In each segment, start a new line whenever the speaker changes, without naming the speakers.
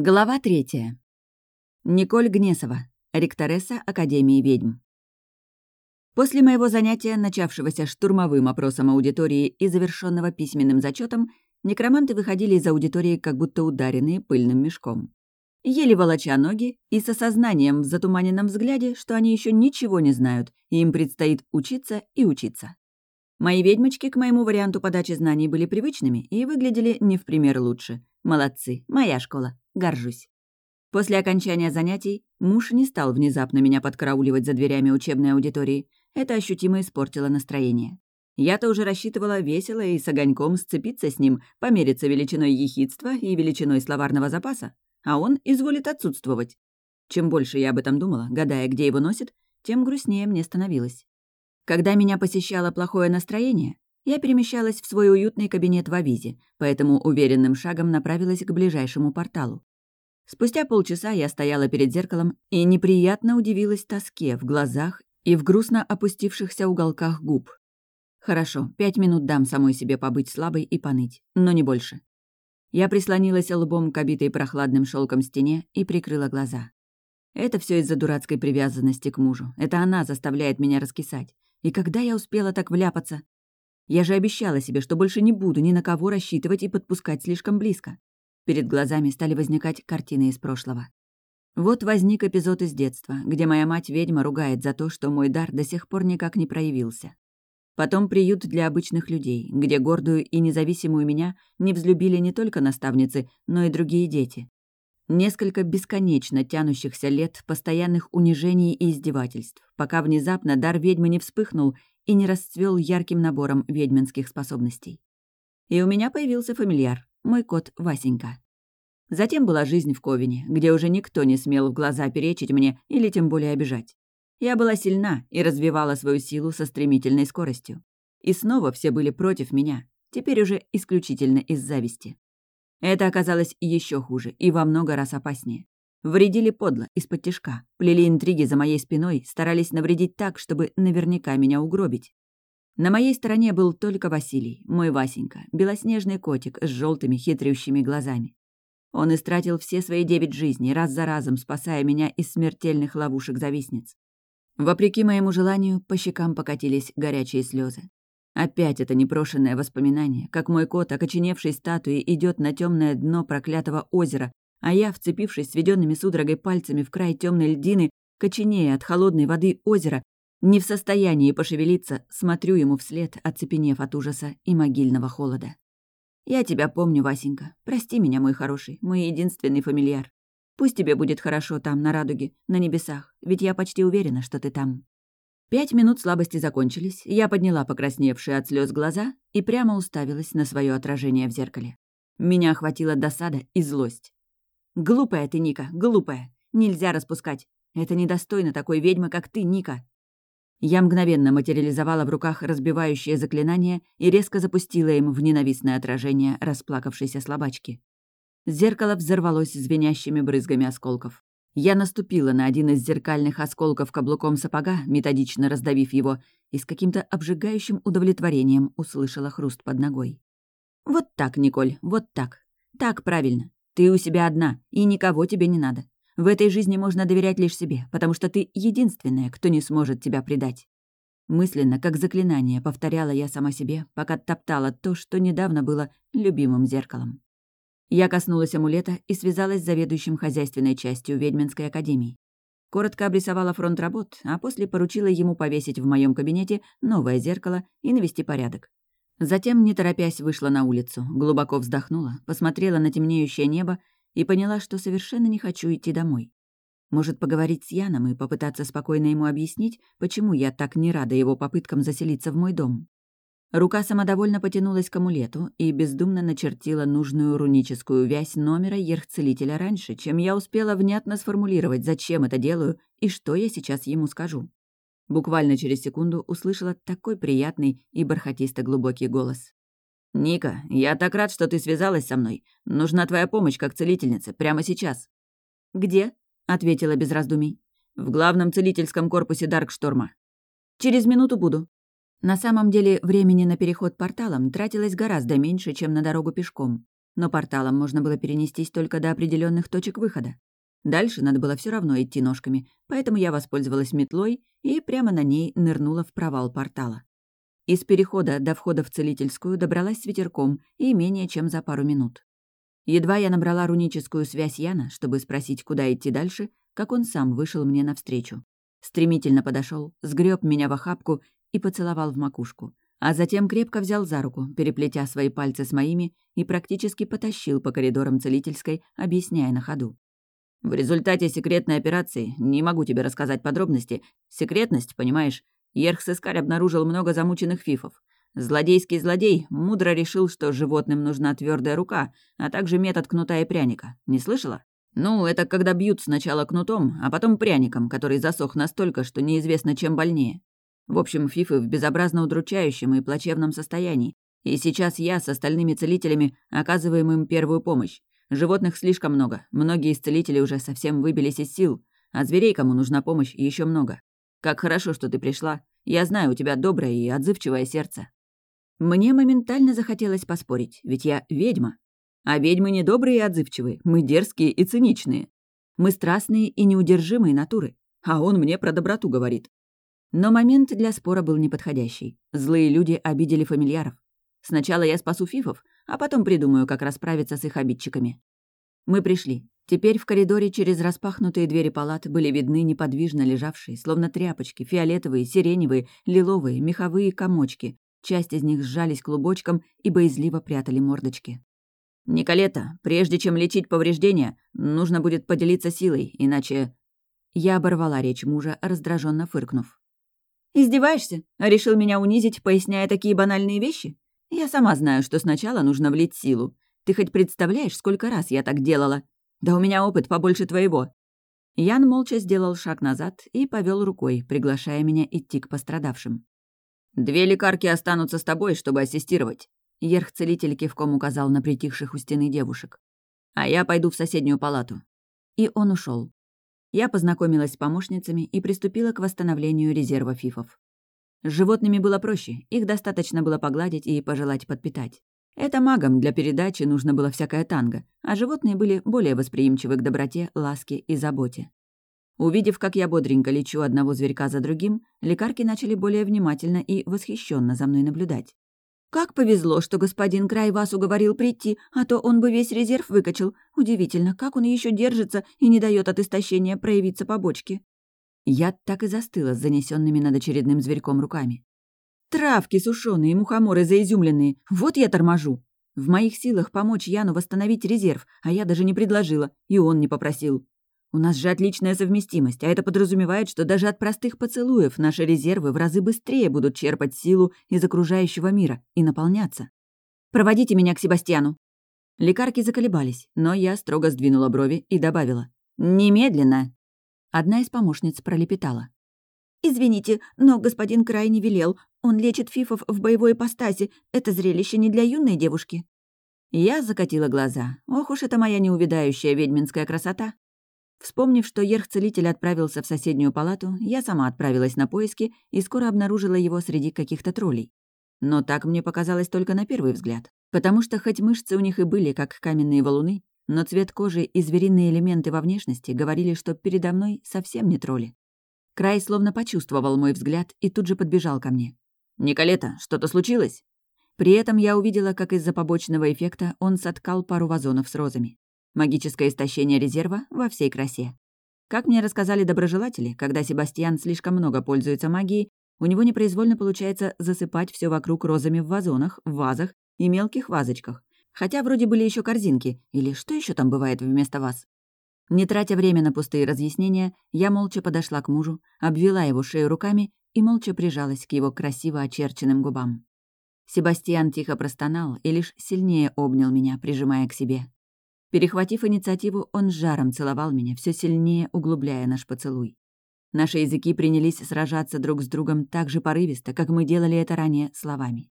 Глава третья. Николь Гнесова, ректоресса Академии ведьм. После моего занятия, начавшегося штурмовым опросом аудитории и завершенного письменным зачетом, некроманты выходили из аудитории как будто ударенные пыльным мешком. Еле волоча ноги и с осознанием в затуманенном взгляде, что они еще ничего не знают, и им предстоит учиться и учиться. Мои ведьмочки к моему варианту подачи знаний были привычными и выглядели не в пример лучше. Молодцы, моя школа, горжусь. После окончания занятий муж не стал внезапно меня подкарауливать за дверями учебной аудитории. Это ощутимо испортило настроение. Я-то уже рассчитывала весело и с огоньком сцепиться с ним, помериться величиной ехидства и величиной словарного запаса, а он изволит отсутствовать. Чем больше я об этом думала, гадая, где его носит, тем грустнее мне становилось. Когда меня посещало плохое настроение, я перемещалась в свой уютный кабинет в Авизе, поэтому уверенным шагом направилась к ближайшему порталу. Спустя полчаса я стояла перед зеркалом и неприятно удивилась тоске в глазах и в грустно опустившихся уголках губ. Хорошо, пять минут дам самой себе побыть слабой и поныть, но не больше. Я прислонилась лбом к обитой прохладным шелком стене и прикрыла глаза. Это все из-за дурацкой привязанности к мужу. Это она заставляет меня раскисать. И когда я успела так вляпаться? Я же обещала себе, что больше не буду ни на кого рассчитывать и подпускать слишком близко. Перед глазами стали возникать картины из прошлого. Вот возник эпизод из детства, где моя мать-ведьма ругает за то, что мой дар до сих пор никак не проявился. Потом приют для обычных людей, где гордую и независимую меня не взлюбили не только наставницы, но и другие дети. Несколько бесконечно тянущихся лет постоянных унижений и издевательств, пока внезапно дар ведьмы не вспыхнул и не расцвел ярким набором ведьминских способностей. И у меня появился фамильяр, мой кот Васенька. Затем была жизнь в Ковине, где уже никто не смел в глаза перечить мне или тем более обижать. Я была сильна и развивала свою силу со стремительной скоростью. И снова все были против меня, теперь уже исключительно из зависти. Это оказалось еще хуже и во много раз опаснее. Вредили подло, из-под тяжка, плели интриги за моей спиной, старались навредить так, чтобы наверняка меня угробить. На моей стороне был только Василий, мой Васенька, белоснежный котик с желтыми хитрющими глазами. Он истратил все свои девять жизней, раз за разом спасая меня из смертельных ловушек завистниц. Вопреки моему желанию, по щекам покатились горячие слезы. Опять это непрошенное воспоминание, как мой кот, окоченевший статуей, идет на темное дно проклятого озера, а я, вцепившись сведенными судорогой пальцами в край темной льдины, коченея от холодной воды озера, не в состоянии пошевелиться, смотрю ему вслед, оцепенев от ужаса и могильного холода. «Я тебя помню, Васенька. Прости меня, мой хороший, мой единственный фамильяр. Пусть тебе будет хорошо там, на радуге, на небесах, ведь я почти уверена, что ты там». Пять минут слабости закончились, я подняла покрасневшие от слез глаза и прямо уставилась на свое отражение в зеркале. Меня охватила досада и злость. «Глупая ты, Ника, глупая. Нельзя распускать. Это недостойно такой ведьмы, как ты, Ника». Я мгновенно материализовала в руках разбивающее заклинание и резко запустила им в ненавистное отражение расплакавшейся слабачки. Зеркало взорвалось звенящими брызгами осколков. Я наступила на один из зеркальных осколков каблуком сапога, методично раздавив его, и с каким-то обжигающим удовлетворением услышала хруст под ногой. «Вот так, Николь, вот так. Так правильно. Ты у себя одна, и никого тебе не надо. В этой жизни можно доверять лишь себе, потому что ты единственная, кто не сможет тебя предать. Мысленно, как заклинание, повторяла я сама себе, пока топтала то, что недавно было любимым зеркалом. Я коснулась амулета и связалась с заведующим хозяйственной частью ведьминской академии. Коротко обрисовала фронт работ, а после поручила ему повесить в моем кабинете новое зеркало и навести порядок. Затем, не торопясь, вышла на улицу, глубоко вздохнула, посмотрела на темнеющее небо и поняла, что совершенно не хочу идти домой. Может, поговорить с Яном и попытаться спокойно ему объяснить, почему я так не рада его попыткам заселиться в мой дом. Рука самодовольно потянулась к амулету и бездумно начертила нужную руническую вязь номера ерхцелителя раньше, чем я успела внятно сформулировать, зачем это делаю и что я сейчас ему скажу. Буквально через секунду услышала такой приятный и бархатисто-глубокий голос. «Ника, я так рад, что ты связалась со мной. Нужна твоя помощь как целительница, прямо сейчас». «Где?» — ответила без раздумий. «В главном целительском корпусе Даркшторма». «Через минуту буду». На самом деле, времени на переход порталом тратилось гораздо меньше, чем на дорогу пешком. Но порталом можно было перенестись только до определенных точек выхода. Дальше надо было все равно идти ножками, поэтому я воспользовалась метлой и прямо на ней нырнула в провал портала. Из перехода до входа в целительскую добралась с ветерком и менее чем за пару минут. Едва я набрала руническую связь Яна, чтобы спросить, куда идти дальше, как он сам вышел мне навстречу. Стремительно подошел, сгреб меня в охапку и поцеловал в макушку, а затем крепко взял за руку, переплетя свои пальцы с моими и практически потащил по коридорам целительской, объясняя на ходу. В результате секретной операции, не могу тебе рассказать подробности, секретность, понимаешь, Ерхсискарь обнаружил много замученных фифов. Злодейский злодей мудро решил, что животным нужна твердая рука, а также метод кнута и пряника. Не слышала? Ну, это когда бьют сначала кнутом, а потом пряником, который засох настолько, что неизвестно, чем больнее. В общем, фифы в безобразно удручающем и плачевном состоянии. И сейчас я с остальными целителями оказываем им первую помощь. Животных слишком много, многие из целителей уже совсем выбились из сил, а зверей, кому нужна помощь, еще много. Как хорошо, что ты пришла. Я знаю, у тебя доброе и отзывчивое сердце». Мне моментально захотелось поспорить, ведь я ведьма. А ведьмы не добрые и отзывчивые, мы дерзкие и циничные. Мы страстные и неудержимые натуры, а он мне про доброту говорит. Но момент для спора был неподходящий. Злые люди обидели фамильяров. Сначала я спасу фифов, а потом придумаю, как расправиться с их обидчиками. Мы пришли. Теперь в коридоре через распахнутые двери палат были видны неподвижно лежавшие, словно тряпочки, фиолетовые, сиреневые, лиловые, меховые комочки. Часть из них сжались клубочком и боязливо прятали мордочки. «Николета, прежде чем лечить повреждения, нужно будет поделиться силой, иначе...» Я оборвала речь мужа, раздраженно фыркнув. «Издеваешься? Решил меня унизить, поясняя такие банальные вещи? Я сама знаю, что сначала нужно влить силу. Ты хоть представляешь, сколько раз я так делала? Да у меня опыт побольше твоего». Ян молча сделал шаг назад и повел рукой, приглашая меня идти к пострадавшим. «Две лекарки останутся с тобой, чтобы ассистировать», — Ерх-целитель кивком указал на притихших у стены девушек. «А я пойду в соседнюю палату». И он ушел. Я познакомилась с помощницами и приступила к восстановлению резерва фифов. С животными было проще, их достаточно было погладить и пожелать подпитать. Это магам для передачи нужно было всякое танго, а животные были более восприимчивы к доброте, ласке и заботе. Увидев, как я бодренько лечу одного зверька за другим, лекарки начали более внимательно и восхищенно за мной наблюдать. «Как повезло, что господин Край вас уговорил прийти, а то он бы весь резерв выкачал. Удивительно, как он еще держится и не дает от истощения проявиться побочке». Я так и застыла с занесенными над очередным зверьком руками. Травки сушеные, мухоморы заизюмленные. Вот я торможу. В моих силах помочь Яну восстановить резерв, а я даже не предложила, и он не попросил. У нас же отличная совместимость, а это подразумевает, что даже от простых поцелуев наши резервы в разы быстрее будут черпать силу из окружающего мира и наполняться. «Проводите меня к Себастьяну». Лекарки заколебались, но я строго сдвинула брови и добавила. «Немедленно!» Одна из помощниц пролепетала. «Извините, но господин крайне велел. Он лечит фифов в боевой ипостаси. Это зрелище не для юной девушки». Я закатила глаза. Ох уж это моя неувидающая ведьминская красота. Вспомнив, что ерх-целитель отправился в соседнюю палату, я сама отправилась на поиски и скоро обнаружила его среди каких-то троллей. Но так мне показалось только на первый взгляд. Потому что хоть мышцы у них и были, как каменные валуны, но цвет кожи и звериные элементы во внешности говорили, что передо мной совсем не тролли. Край словно почувствовал мой взгляд и тут же подбежал ко мне. «Николета, что-то случилось?» При этом я увидела, как из-за побочного эффекта он соткал пару вазонов с розами. Магическое истощение резерва во всей красе. Как мне рассказали доброжелатели, когда Себастьян слишком много пользуется магией, у него непроизвольно получается засыпать все вокруг розами в вазонах, в вазах и мелких вазочках. Хотя вроде были еще корзинки, или что еще там бывает вместо вас? Не тратя время на пустые разъяснения, я молча подошла к мужу, обвела его шею руками и молча прижалась к его красиво очерченным губам. Себастьян тихо простонал и лишь сильнее обнял меня, прижимая к себе. Перехватив инициативу, он жаром целовал меня, все сильнее углубляя наш поцелуй. Наши языки принялись сражаться друг с другом так же порывисто, как мы делали это ранее словами.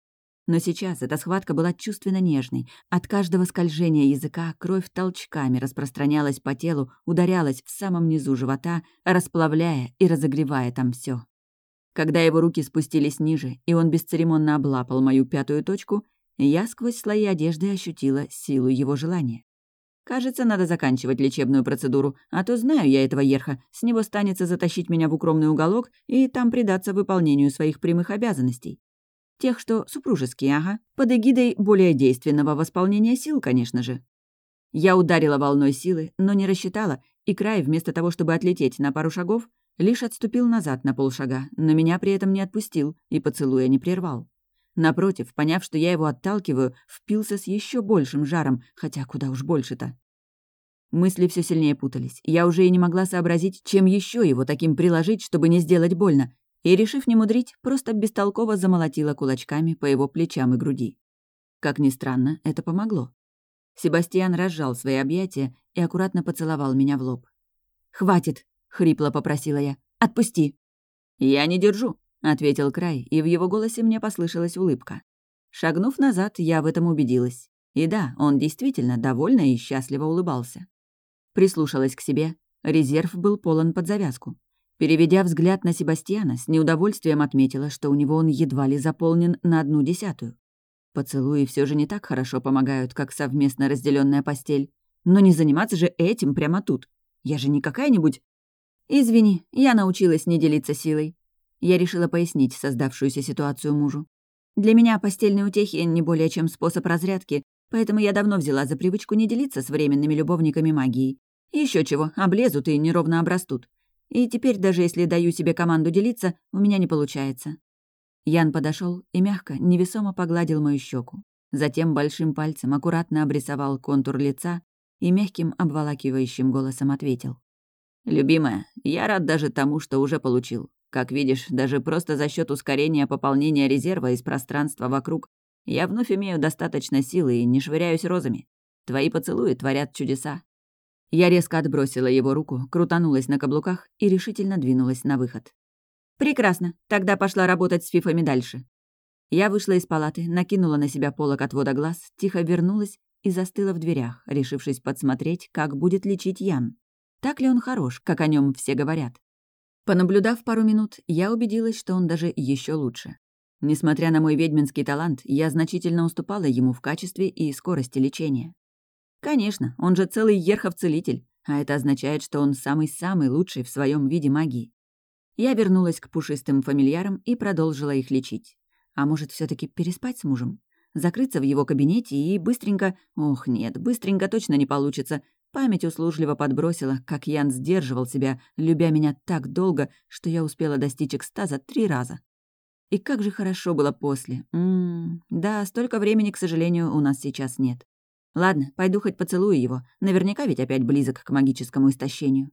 Но сейчас эта схватка была чувственно нежной. От каждого скольжения языка кровь толчками распространялась по телу, ударялась в самом низу живота, расплавляя и разогревая там все. Когда его руки спустились ниже, и он бесцеремонно облапал мою пятую точку, я сквозь слои одежды ощутила силу его желания. Кажется, надо заканчивать лечебную процедуру, а то знаю я этого ерха. С него станется затащить меня в укромный уголок и там предаться выполнению своих прямых обязанностей. Тех, что супружеские, ага, под эгидой более действенного восполнения сил, конечно же. Я ударила волной силы, но не рассчитала, и край, вместо того, чтобы отлететь на пару шагов, лишь отступил назад на полшага, но меня при этом не отпустил и поцелуя не прервал. Напротив, поняв, что я его отталкиваю, впился с еще большим жаром, хотя куда уж больше-то. Мысли все сильнее путались. Я уже и не могла сообразить, чем еще его таким приложить, чтобы не сделать больно, и, решив не мудрить, просто бестолково замолотила кулачками по его плечам и груди. Как ни странно, это помогло. Себастьян разжал свои объятия и аккуратно поцеловал меня в лоб. «Хватит!» — хрипло попросила я. «Отпусти!» «Я не держу!» ответил Край, и в его голосе мне послышалась улыбка. Шагнув назад, я в этом убедилась. И да, он действительно довольно и счастливо улыбался. Прислушалась к себе. Резерв был полон под завязку. Переведя взгляд на Себастьяна, с неудовольствием отметила, что у него он едва ли заполнен на одну десятую. Поцелуи все же не так хорошо помогают, как совместно разделенная постель. Но не заниматься же этим прямо тут. Я же не какая-нибудь... Извини, я научилась не делиться силой. Я решила пояснить создавшуюся ситуацию мужу. Для меня постельные утехи не более чем способ разрядки, поэтому я давно взяла за привычку не делиться с временными любовниками магией. Еще чего, облезут и неровно обрастут. И теперь, даже если даю себе команду делиться, у меня не получается. Ян подошел и мягко, невесомо погладил мою щеку. Затем большим пальцем аккуратно обрисовал контур лица и мягким обволакивающим голосом ответил. «Любимая, я рад даже тому, что уже получил. Как видишь, даже просто за счет ускорения пополнения резерва из пространства вокруг я вновь имею достаточно силы и не швыряюсь розами. Твои поцелуи творят чудеса. Я резко отбросила его руку, крутанулась на каблуках и решительно двинулась на выход. «Прекрасно. Тогда пошла работать с фифами дальше». Я вышла из палаты, накинула на себя полок отвода глаз, тихо вернулась и застыла в дверях, решившись подсмотреть, как будет лечить Ян. Так ли он хорош, как о нем все говорят? Понаблюдав пару минут, я убедилась, что он даже еще лучше. Несмотря на мой ведьминский талант, я значительно уступала ему в качестве и скорости лечения. Конечно, он же целый ерхов-целитель, а это означает, что он самый-самый лучший в своем виде магии. Я вернулась к пушистым фамильярам и продолжила их лечить. А может, все таки переспать с мужем? Закрыться в его кабинете и быстренько... Ох, нет, быстренько точно не получится. Память услужливо подбросила, как Ян сдерживал себя, любя меня так долго, что я успела достичь экстаза три раза. И как же хорошо было после. М -м, да, столько времени, к сожалению, у нас сейчас нет. Ладно, пойду хоть поцелую его. Наверняка ведь опять близок к магическому истощению.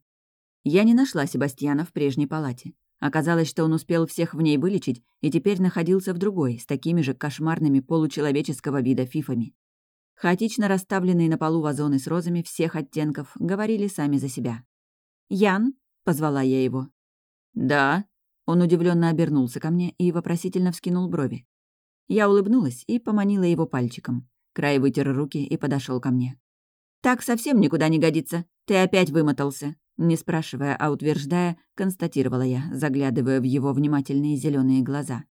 Я не нашла Себастьяна в прежней палате. Оказалось, что он успел всех в ней вылечить и теперь находился в другой, с такими же кошмарными получеловеческого вида фифами. Хаотично расставленные на полу вазоны с розами всех оттенков говорили сами за себя. «Ян?» — позвала я его. «Да». Он удивленно обернулся ко мне и вопросительно вскинул брови. Я улыбнулась и поманила его пальчиком. Край вытер руки и подошел ко мне. «Так совсем никуда не годится. Ты опять вымотался». Не спрашивая, а утверждая, констатировала я, заглядывая в его внимательные зеленые глаза.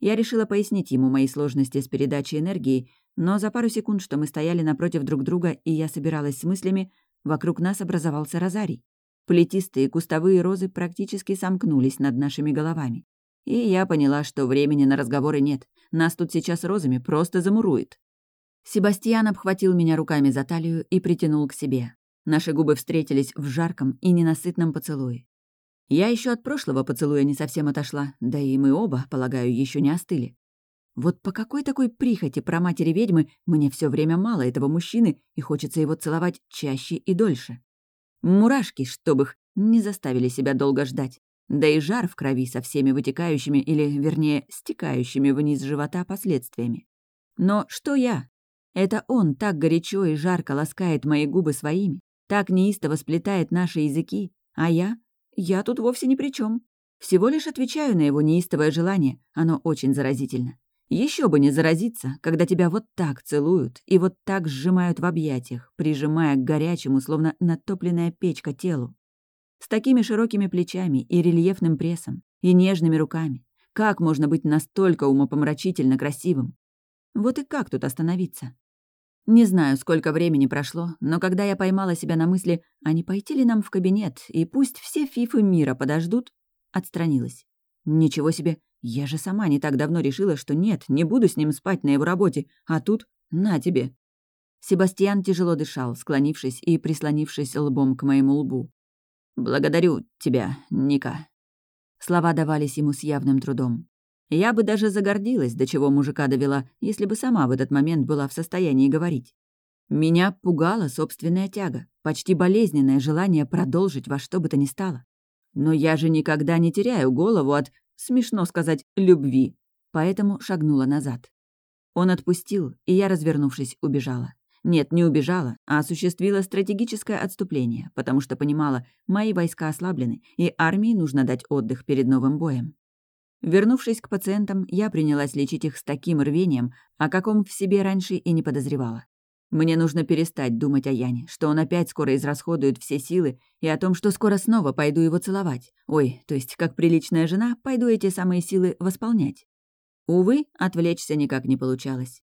Я решила пояснить ему мои сложности с передачей энергии, но за пару секунд, что мы стояли напротив друг друга, и я собиралась с мыслями, вокруг нас образовался розарий. Плетистые кустовые розы практически сомкнулись над нашими головами. И я поняла, что времени на разговоры нет. Нас тут сейчас розами просто замурует. Себастьян обхватил меня руками за талию и притянул к себе. Наши губы встретились в жарком и ненасытном поцелуе. Я еще от прошлого поцелуя не совсем отошла, да и мы оба, полагаю, еще не остыли. Вот по какой такой прихоти про матери ведьмы мне все время мало этого мужчины и хочется его целовать чаще и дольше. Мурашки, чтобы их, не заставили себя долго ждать. Да и жар в крови со всеми вытекающими или, вернее, стекающими вниз живота последствиями. Но что я? Это он так горячо и жарко ласкает мои губы своими, так неистово сплетает наши языки, а я? Я тут вовсе ни при чем. Всего лишь отвечаю на его неистовое желание, оно очень заразительно. Еще бы не заразиться, когда тебя вот так целуют и вот так сжимают в объятиях, прижимая к горячему, словно натопленная печка телу. С такими широкими плечами и рельефным прессом, и нежными руками. Как можно быть настолько умопомрачительно красивым? Вот и как тут остановиться? Не знаю, сколько времени прошло, но когда я поймала себя на мысли, а не пойти ли нам в кабинет, и пусть все фифы мира подождут, отстранилась. Ничего себе, я же сама не так давно решила, что нет, не буду с ним спать на его работе, а тут на тебе. Себастьян тяжело дышал, склонившись и прислонившись лбом к моему лбу. «Благодарю тебя, Ника». Слова давались ему с явным трудом. Я бы даже загордилась, до чего мужика довела, если бы сама в этот момент была в состоянии говорить. Меня пугала собственная тяга, почти болезненное желание продолжить во что бы то ни стало. Но я же никогда не теряю голову от, смешно сказать, любви, поэтому шагнула назад. Он отпустил, и я, развернувшись, убежала. Нет, не убежала, а осуществила стратегическое отступление, потому что понимала, мои войска ослаблены, и армии нужно дать отдых перед новым боем. Вернувшись к пациентам, я принялась лечить их с таким рвением, о каком в себе раньше и не подозревала. Мне нужно перестать думать о Яне, что он опять скоро израсходует все силы, и о том, что скоро снова пойду его целовать. Ой, то есть, как приличная жена, пойду эти самые силы восполнять. Увы, отвлечься никак не получалось.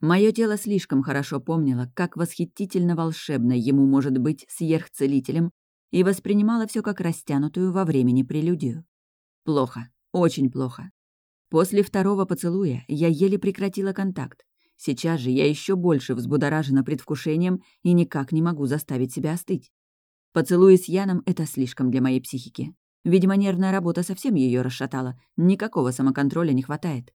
Мое тело слишком хорошо помнило, как восхитительно волшебно ему может быть сверхцелителем, и воспринимало все как растянутую во времени прелюдию. Плохо, очень плохо. После второго поцелуя я еле прекратила контакт. Сейчас же я еще больше взбудоражена предвкушением и никак не могу заставить себя остыть. Поцелуи с Яном — это слишком для моей психики. Видимо, нервная работа совсем ее расшатала, никакого самоконтроля не хватает.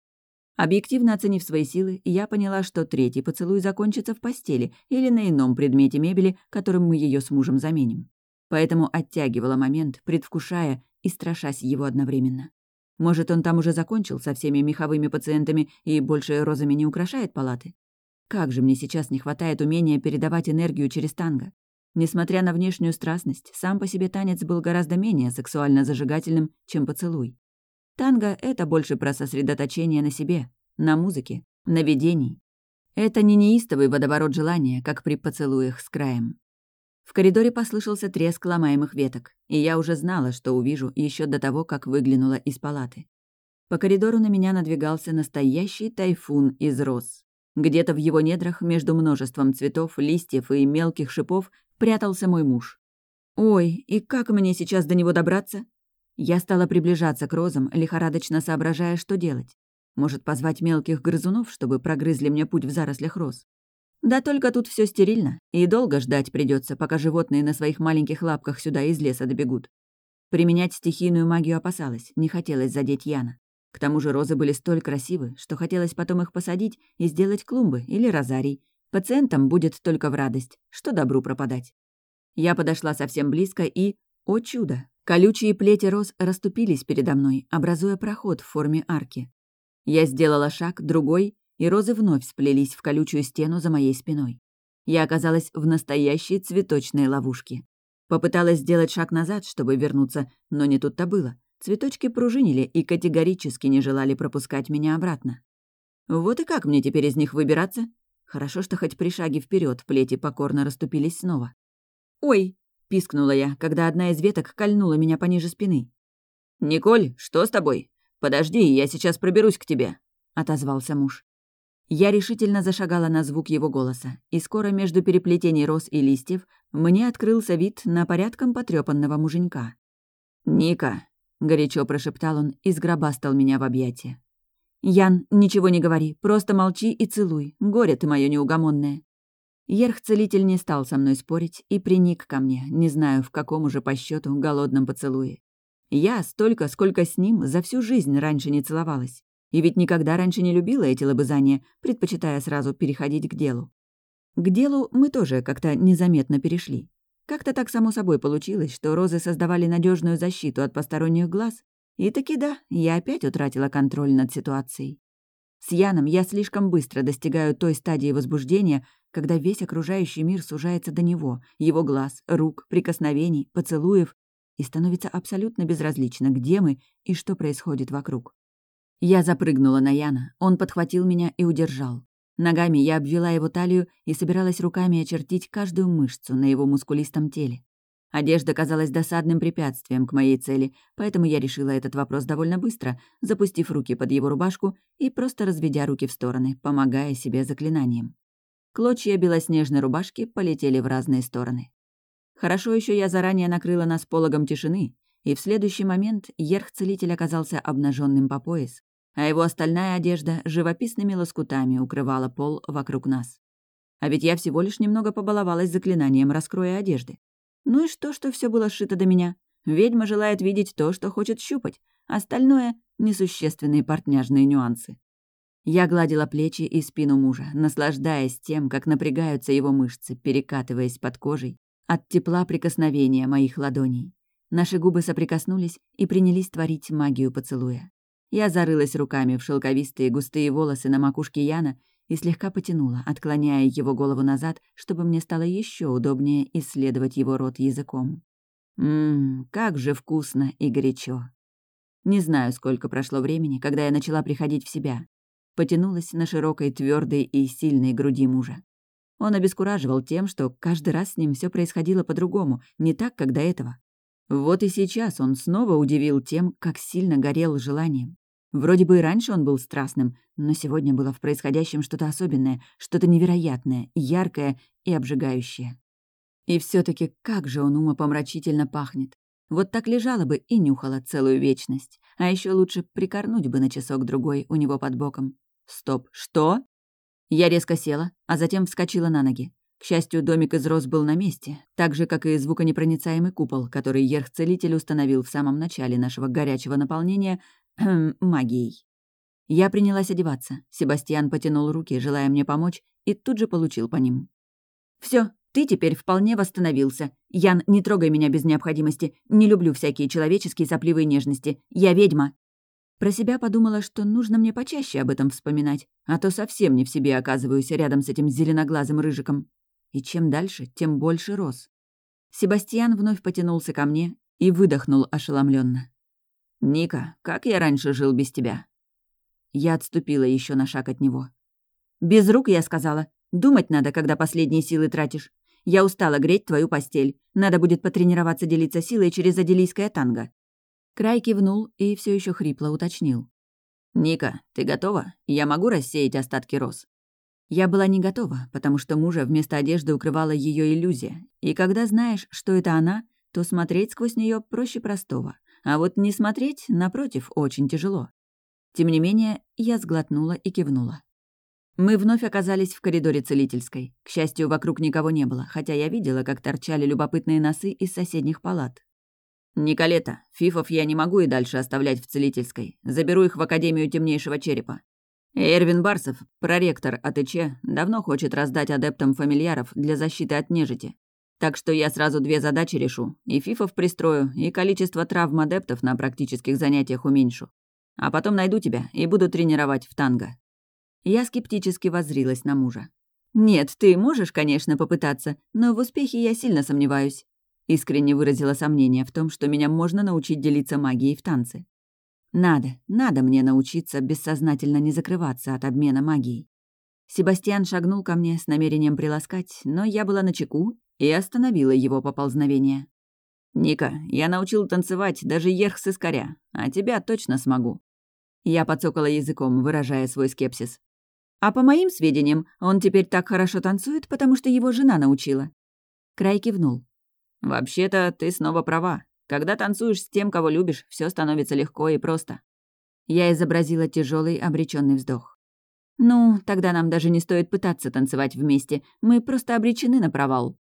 Объективно оценив свои силы, я поняла, что третий поцелуй закончится в постели или на ином предмете мебели, которым мы ее с мужем заменим. Поэтому оттягивала момент, предвкушая и страшась его одновременно. Может, он там уже закончил со всеми меховыми пациентами и больше розами не украшает палаты? Как же мне сейчас не хватает умения передавать энергию через танго. Несмотря на внешнюю страстность, сам по себе танец был гораздо менее сексуально зажигательным, чем поцелуй. Танго — это больше про сосредоточение на себе, на музыке, на видении. Это не неистовый водоворот желания, как при поцелуях с краем. В коридоре послышался треск ломаемых веток, и я уже знала, что увижу еще до того, как выглянула из палаты. По коридору на меня надвигался настоящий тайфун из роз. Где-то в его недрах, между множеством цветов, листьев и мелких шипов, прятался мой муж. «Ой, и как мне сейчас до него добраться?» Я стала приближаться к розам, лихорадочно соображая, что делать. Может, позвать мелких грызунов, чтобы прогрызли мне путь в зарослях роз? Да только тут все стерильно, и долго ждать придется, пока животные на своих маленьких лапках сюда из леса добегут. Применять стихийную магию опасалась, не хотелось задеть Яна. К тому же розы были столь красивы, что хотелось потом их посадить и сделать клумбы или розарий. Пациентам будет только в радость, что добру пропадать. Я подошла совсем близко и... О чудо! Колючие плети роз расступились передо мной, образуя проход в форме арки. Я сделала шаг, другой, и розы вновь сплелись в колючую стену за моей спиной. Я оказалась в настоящей цветочной ловушке. Попыталась сделать шаг назад, чтобы вернуться, но не тут-то было. Цветочки пружинили и категорически не желали пропускать меня обратно. Вот и как мне теперь из них выбираться? Хорошо, что хоть при шаге вперед плети покорно расступились снова. «Ой!» — пискнула я, когда одна из веток кольнула меня пониже спины. «Николь, что с тобой? Подожди, я сейчас проберусь к тебе», — отозвался муж. Я решительно зашагала на звук его голоса, и скоро между переплетений роз и листьев мне открылся вид на порядком потрёпанного муженька. «Ника», — горячо прошептал он и сгробастал меня в объятия. «Ян, ничего не говори, просто молчи и целуй, горе ты моё неугомонное». Ерх-целитель не стал со мной спорить и приник ко мне, не знаю, в каком уже по счету голодном поцелуе. Я столько, сколько с ним, за всю жизнь раньше не целовалась. И ведь никогда раньше не любила эти лобызания, предпочитая сразу переходить к делу. К делу мы тоже как-то незаметно перешли. Как-то так само собой получилось, что розы создавали надежную защиту от посторонних глаз, и таки да, я опять утратила контроль над ситуацией. С Яном я слишком быстро достигаю той стадии возбуждения, когда весь окружающий мир сужается до него, его глаз, рук, прикосновений, поцелуев, и становится абсолютно безразлично, где мы и что происходит вокруг. Я запрыгнула на Яна, он подхватил меня и удержал. Ногами я обвела его талию и собиралась руками очертить каждую мышцу на его мускулистом теле. Одежда казалась досадным препятствием к моей цели, поэтому я решила этот вопрос довольно быстро, запустив руки под его рубашку и просто разведя руки в стороны, помогая себе заклинанием. Клочья белоснежной рубашки полетели в разные стороны. Хорошо еще я заранее накрыла нас пологом тишины, и в следующий момент ерх-целитель оказался обнаженным по пояс, а его остальная одежда живописными лоскутами укрывала пол вокруг нас. А ведь я всего лишь немного побаловалась заклинанием раскроя одежды. Ну и что, что все было сшито до меня? Ведьма желает видеть то, что хочет щупать. Остальное — несущественные портняжные нюансы. Я гладила плечи и спину мужа, наслаждаясь тем, как напрягаются его мышцы, перекатываясь под кожей от тепла прикосновения моих ладоней. Наши губы соприкоснулись и принялись творить магию поцелуя. Я зарылась руками в шелковистые густые волосы на макушке Яна и слегка потянула, отклоняя его голову назад, чтобы мне стало еще удобнее исследовать его рот языком. Ммм, как же вкусно и горячо. Не знаю, сколько прошло времени, когда я начала приходить в себя. Потянулась на широкой, твердой и сильной груди мужа. Он обескураживал тем, что каждый раз с ним все происходило по-другому, не так, как до этого. Вот и сейчас он снова удивил тем, как сильно горел желанием. Вроде бы и раньше он был страстным, но сегодня было в происходящем что-то особенное, что-то невероятное, яркое и обжигающее. И все таки как же он умопомрачительно пахнет. Вот так лежала бы и нюхала целую вечность. А еще лучше прикорнуть бы на часок-другой у него под боком. Стоп, что? Я резко села, а затем вскочила на ноги. К счастью, домик из роз был на месте, так же, как и звуконепроницаемый купол, который Ерх-целитель установил в самом начале нашего горячего наполнения магией. Я принялась одеваться. Себастьян потянул руки, желая мне помочь, и тут же получил по ним. Все, ты теперь вполне восстановился. Ян, не трогай меня без необходимости. Не люблю всякие человеческие сопливые нежности. Я ведьма». Про себя подумала, что нужно мне почаще об этом вспоминать, а то совсем не в себе оказываюсь рядом с этим зеленоглазым рыжиком. И чем дальше, тем больше рос. Себастьян вновь потянулся ко мне и выдохнул ошеломленно. «Ника, как я раньше жил без тебя?» Я отступила еще на шаг от него. «Без рук, я сказала. Думать надо, когда последние силы тратишь. Я устала греть твою постель. Надо будет потренироваться делиться силой через аделийское танго». Край кивнул и все еще хрипло уточнил. «Ника, ты готова? Я могу рассеять остатки роз?» Я была не готова, потому что мужа вместо одежды укрывала ее иллюзия. И когда знаешь, что это она, то смотреть сквозь нее проще простого. А вот не смотреть, напротив, очень тяжело. Тем не менее, я сглотнула и кивнула. Мы вновь оказались в коридоре целительской. К счастью, вокруг никого не было, хотя я видела, как торчали любопытные носы из соседних палат. «Николета, фифов я не могу и дальше оставлять в целительской. Заберу их в Академию Темнейшего Черепа. Эрвин Барсов, проректор АТЧ, давно хочет раздать адептам фамильяров для защиты от нежити. Так что я сразу две задачи решу. И фифов пристрою, и количество травм адептов на практических занятиях уменьшу. А потом найду тебя и буду тренировать в танго». Я скептически воззрилась на мужа. «Нет, ты можешь, конечно, попытаться, но в успехе я сильно сомневаюсь». Искренне выразила сомнение в том, что меня можно научить делиться магией в танце. Надо, надо мне научиться бессознательно не закрываться от обмена магией. Себастьян шагнул ко мне с намерением приласкать, но я была начеку и остановила его поползновение. «Ника, я научил танцевать даже ерх с искоря, а тебя точно смогу». Я подсокала языком, выражая свой скепсис. «А по моим сведениям, он теперь так хорошо танцует, потому что его жена научила». Край кивнул. «Вообще-то ты снова права. Когда танцуешь с тем, кого любишь, все становится легко и просто». Я изобразила тяжелый обреченный вздох. «Ну, тогда нам даже не стоит пытаться танцевать вместе. Мы просто обречены на провал».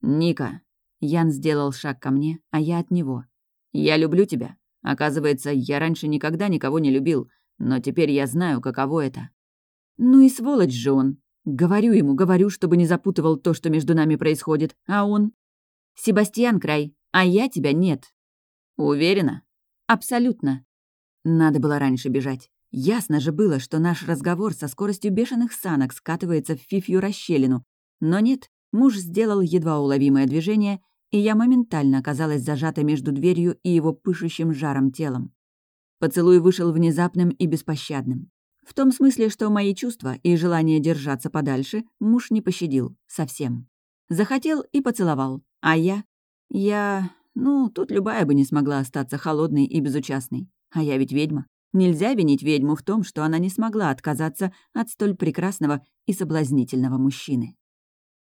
«Ника». Ян сделал шаг ко мне, а я от него. «Я люблю тебя. Оказывается, я раньше никогда никого не любил, но теперь я знаю, каково это». «Ну и сволочь же он. Говорю ему, говорю, чтобы не запутывал то, что между нами происходит, а он...» «Себастьян Край, а я тебя нет». «Уверена?» «Абсолютно». Надо было раньше бежать. Ясно же было, что наш разговор со скоростью бешеных санок скатывается в фифью расщелину. Но нет, Муж сделал едва уловимое движение, и я моментально оказалась зажата между дверью и его пышущим жаром телом. Поцелуй вышел внезапным и беспощадным. В том смысле, что мои чувства и желание держаться подальше муж не пощадил. Совсем. Захотел и поцеловал. А я... Я... Ну, тут любая бы не смогла остаться холодной и безучастной. А я ведь ведьма. Нельзя винить ведьму в том, что она не смогла отказаться от столь прекрасного и соблазнительного мужчины.